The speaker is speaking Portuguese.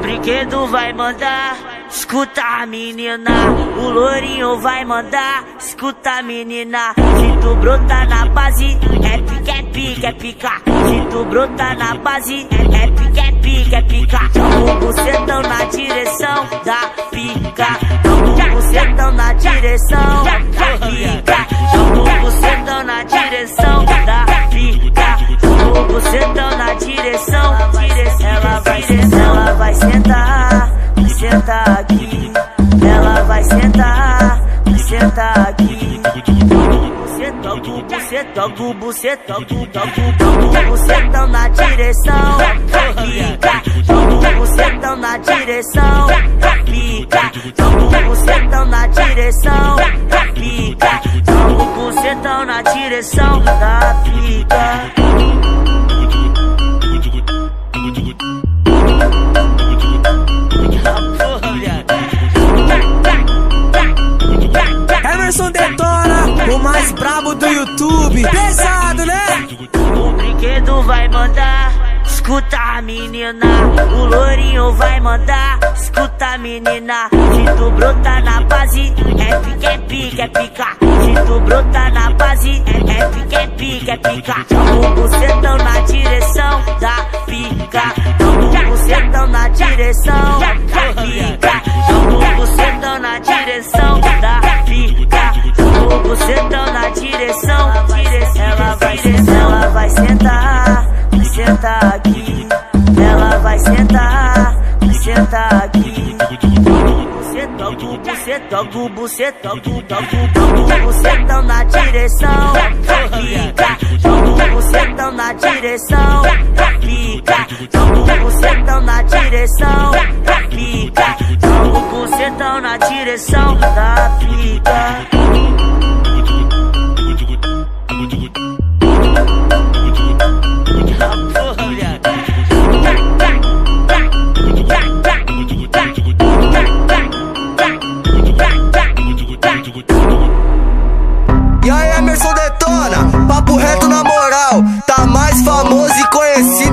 brinquedo vai mandar, escuta a menina. O lourinho vai mandar, escuta a menina. Se tu brota na base, é pique, é pique, é pica. Se tu brota na base, é pique, é pique, é pica. O bucetão na direção da pica. O bucetão na direção da pica. Sentar, vai sentar aqui. Ela vai sentar, vai sentar aqui. Bucetão, bucetão, bucetão, bucetão, bucetão na direção. Joga o bucetão na direção. Joga o bucetão na direção. Joga o bucetão na direção da pica. O mais brabo do YouTube. Pesado, né? O brinquedo vai mandar, escuta a menina. O lourinho vai mandar, escuta a menina. Se tu brota na base, é pique, é pique, é pica. Se tu brota na base, é, é é pique, é pica. Joga o bucetão na direção da pica. O bucetão na ela vai sentar, sentar, aqui. Ela vai sentar, sentar aqui. Bucetão, bucetão, bucetão, bucetão, bucetão na direção da pica. Joga o bucetão na direção da pica. Joga o bucetão na direção da pica. Joga o bucetão na direção da pica. Aí, Emerson Detona, papo reto na moral. Tá mais famoso e conhecido